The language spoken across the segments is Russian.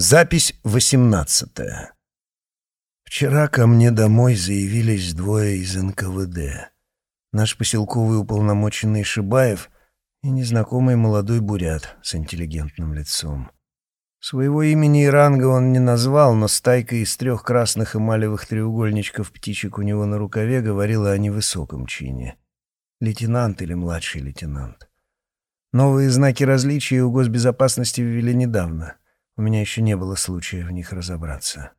Запись восемнадцатая. Вчера ко мне домой заявились двое из НКВД. Наш поселковый уполномоченный Шибаев и незнакомый молодой бурят с интеллигентным лицом. Своего имени и ранга он не назвал, но стайка из трех красных эмалевых треугольничков птичек у него на рукаве говорила о невысоком чине. Лейтенант или младший лейтенант. Новые знаки различия у госбезопасности ввели недавно — у меня еще не было случая в них разобраться.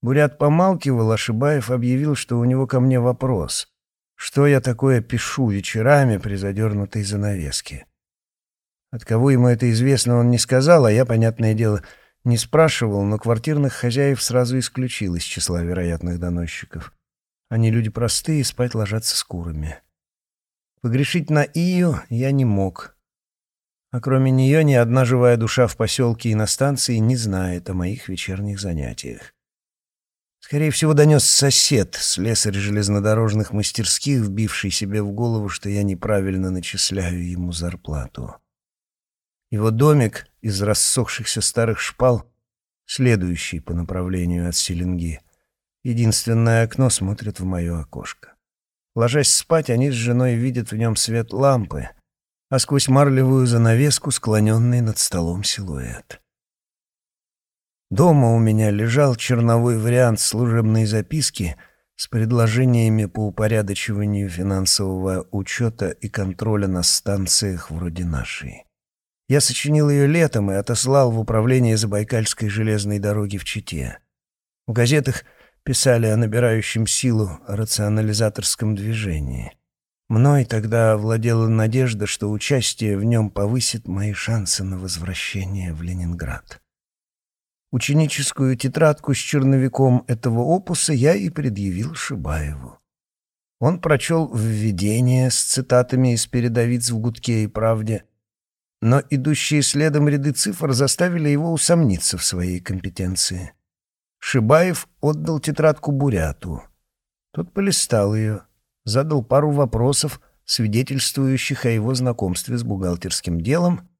Бурят помалкивал, а Шибаев объявил, что у него ко мне вопрос. Что я такое пишу вечерами при задернутой занавеске? От кого ему это известно, он не сказал, а я, понятное дело, не спрашивал, но квартирных хозяев сразу исключил из числа вероятных доносчиков. Они люди простые, спать ложатся с курами. Погрешить на Ию я не мог — а кроме нее ни одна живая душа в поселке и на станции не знает о моих вечерних занятиях. Скорее всего, донес сосед, слесарь железнодорожных мастерских, вбивший себе в голову, что я неправильно начисляю ему зарплату. Его домик из рассохшихся старых шпал, следующий по направлению от Селенги. Единственное окно смотрит в мое окошко. Ложась спать, они с женой видят в нем свет лампы, а сквозь марлевую занавеску склоненный над столом силуэт. Дома у меня лежал черновой вариант служебной записки с предложениями по упорядочиванию финансового учета и контроля на станциях вроде нашей. Я сочинил ее летом и отослал в управление Забайкальской железной дороги в Чите. В газетах писали о набирающем силу рационализаторском движении — Мной тогда владела надежда, что участие в нем повысит мои шансы на возвращение в Ленинград. Ученическую тетрадку с черновиком этого опуса я и предъявил Шибаеву. Он прочел введение с цитатами из передовиц в «Гудке и правде», но идущие следом ряды цифр заставили его усомниться в своей компетенции. Шибаев отдал тетрадку Буряту. Тот полистал ее — задал пару вопросов, свидетельствующих о его знакомстве с бухгалтерским делом,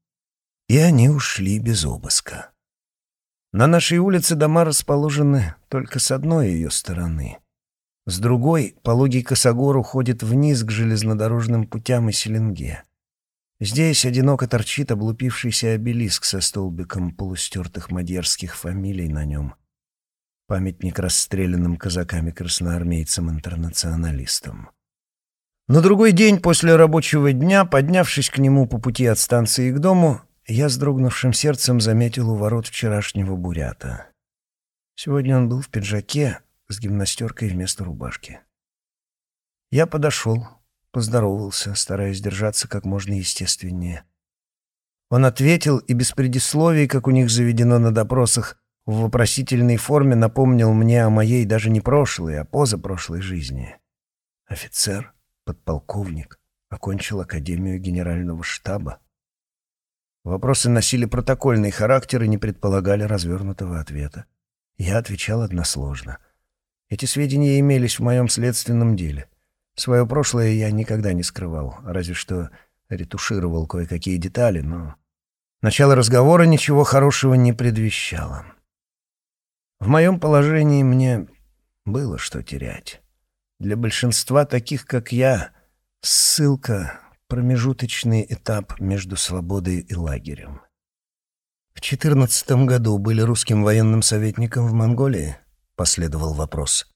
и они ушли без обыска. На нашей улице дома расположены только с одной ее стороны. С другой пологий косогор уходит вниз к железнодорожным путям и Селенге. Здесь одиноко торчит облупившийся обелиск со столбиком полустертых мадьярских фамилий на нем. Памятник расстрелянным казаками-красноармейцам-интернационалистам. На другой день после рабочего дня, поднявшись к нему по пути от станции к дому, я с дрогнувшим сердцем заметил у ворот вчерашнего бурята. Сегодня он был в пиджаке с гимнастеркой вместо рубашки. Я подошел, поздоровался, стараясь держаться как можно естественнее. Он ответил и без предисловий, как у них заведено на допросах, в вопросительной форме напомнил мне о моей даже не прошлой, а позапрошлой жизни. Офицер, подполковник, окончил Академию Генерального штаба. Вопросы носили протокольный характер и не предполагали развернутого ответа. Я отвечал односложно. Эти сведения имелись в моем следственном деле. Свое прошлое я никогда не скрывал, разве что ретушировал кое-какие детали, но начало разговора ничего хорошего не предвещало. В моем положении мне было что терять. Для большинства таких, как я, ссылка — промежуточный этап между свободой и лагерем. В четырнадцатом году были русским военным советником в Монголии? Последовал вопрос.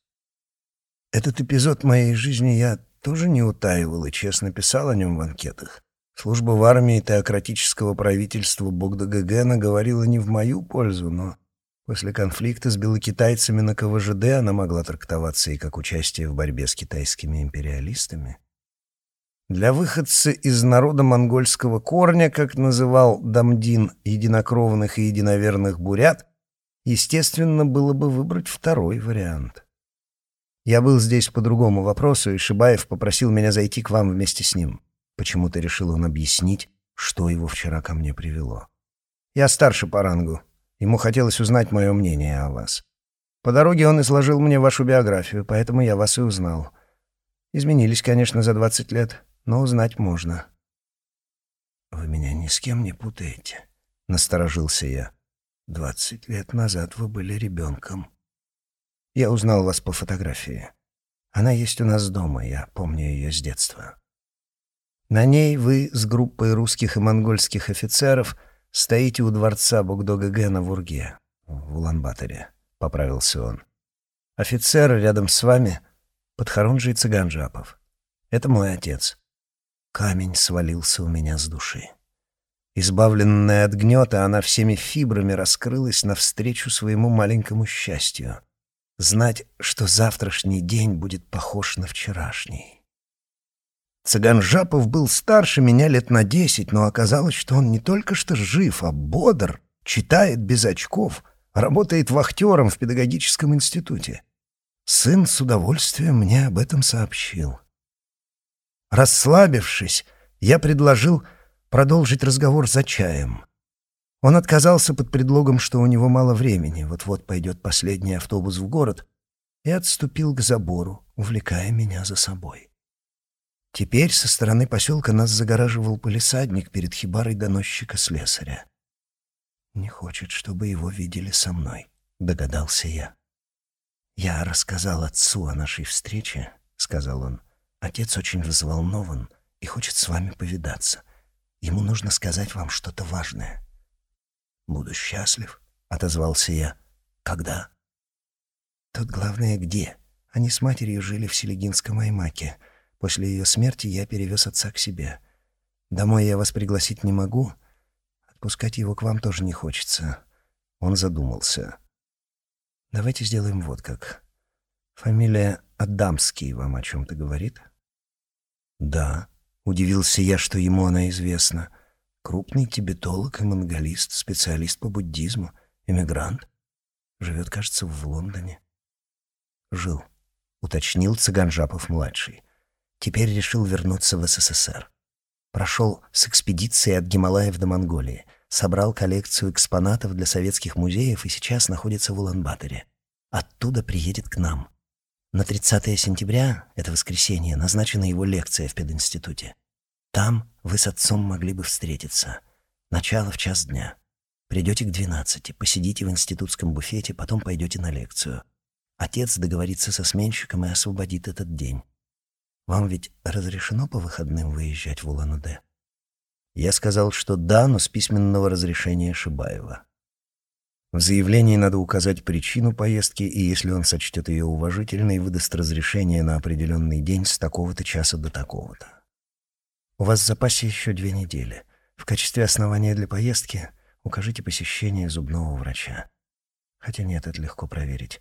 Этот эпизод моей жизни я тоже не утаивал и честно писал о нем в анкетах. Служба в армии теократического правительства Богдагагена говорила не в мою пользу, но После конфликта с белокитайцами на КВЖД она могла трактоваться и как участие в борьбе с китайскими империалистами. Для выходца из народа монгольского корня, как называл Дамдин единокровных и единоверных бурят, естественно, было бы выбрать второй вариант. Я был здесь по другому вопросу, и Шибаев попросил меня зайти к вам вместе с ним. Почему-то решил он объяснить, что его вчера ко мне привело. Я старше по рангу, Ему хотелось узнать мое мнение о вас. По дороге он изложил мне вашу биографию, поэтому я вас и узнал. Изменились, конечно, за двадцать лет, но узнать можно». «Вы меня ни с кем не путаете?» — насторожился я. Двадцать лет назад вы были ребенком. Я узнал вас по фотографии. Она есть у нас дома, я помню ее с детства. На ней вы с группой русских и монгольских офицеров стоите у дворца Богдога-Гена в Урге, в Улан-Баторе, — поправился он. Офицер рядом с вами — подхорунжий Цыганжапов. Это мой отец. Камень свалился у меня с души. Избавленная от гнета, она всеми фибрами раскрылась навстречу своему маленькому счастью. Знать, что завтрашний день будет похож на вчерашний. Цыган Жапов был старше меня лет на десять, но оказалось, что он не только что жив, а бодр, читает без очков, работает вахтером в педагогическом институте. Сын с удовольствием мне об этом сообщил. Расслабившись, я предложил продолжить разговор за чаем. Он отказался под предлогом, что у него мало времени, вот-вот пойдет последний автобус в город, и отступил к забору, увлекая меня за собой. Теперь со стороны поселка нас загораживал полисадник перед хибарой доносчика-слесаря. «Не хочет, чтобы его видели со мной», — догадался я. «Я рассказал отцу о нашей встрече», — сказал он. «Отец очень взволнован и хочет с вами повидаться. Ему нужно сказать вам что-то важное». «Буду счастлив», — отозвался я. «Когда?» «Тут главное где. Они с матерью жили в Селегинском Аймаке. После ее смерти я перевез отца к себе. Домой я вас пригласить не могу. Отпускать его к вам тоже не хочется». Он задумался. «Давайте сделаем вот как. Фамилия Адамский вам о чем-то говорит?» «Да», — удивился я, что ему она известна. «Крупный тибетолог и монголист, специалист по буддизму, эмигрант. Живет, кажется, в Лондоне». «Жил», — уточнил Цыганжапов-младший. Теперь решил вернуться в СССР. Прошел с экспедицией от Гималаев до Монголии, собрал коллекцию экспонатов для советских музеев и сейчас находится в Улан-Баторе. Оттуда приедет к нам. На 30 сентября, это воскресенье, назначена его лекция в пединституте. Там вы с отцом могли бы встретиться. Начало в час дня. Придете к 12, посидите в институтском буфете, потом пойдете на лекцию. Отец договорится со сменщиком и освободит этот день. Вам ведь разрешено по выходным выезжать в Улан-Удэ? Я сказал, что да, но с письменного разрешения Шибаева. В заявлении надо указать причину поездки, и если он сочтет ее уважительной, выдаст разрешение на определенный день с такого-то часа до такого-то. У вас в запасе еще две недели. В качестве основания для поездки укажите посещение зубного врача. Хотя нет, это легко проверить.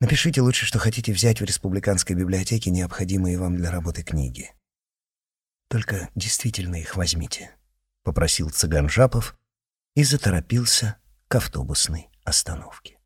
Напишите лучше, что хотите взять в республиканской библиотеке необходимые вам для работы книги. Только действительно их возьмите, — попросил цыган Жапов и заторопился к автобусной остановке.